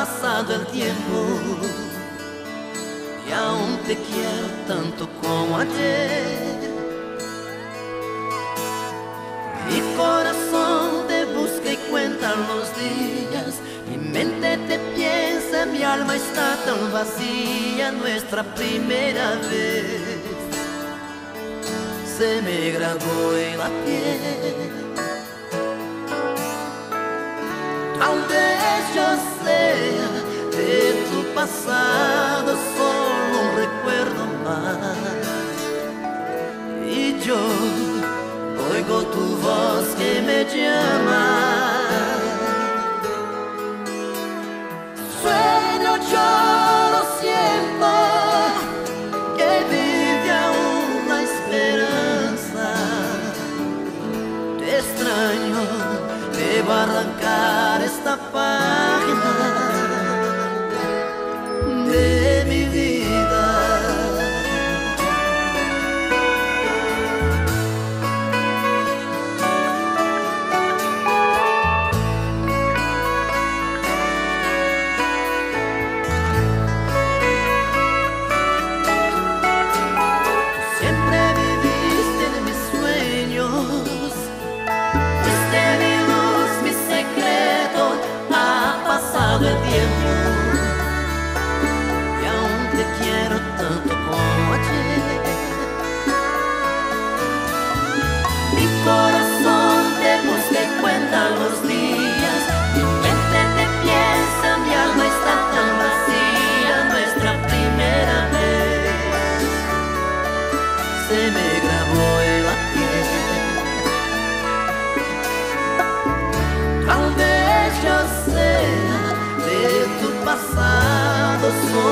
pasado el tiempo y aún te quiero tanto como ayer. Mi corazón te busca y cuenta los días, mi mente te piensa, mi alma está tan vacía, nuestra primera vez se me grabó en la piel. Yo oigo tu voz que me llama. Sueño yo lo siento que vive aún la esperanza. Te extraño, debo arrancar esta paz. Father. passado sou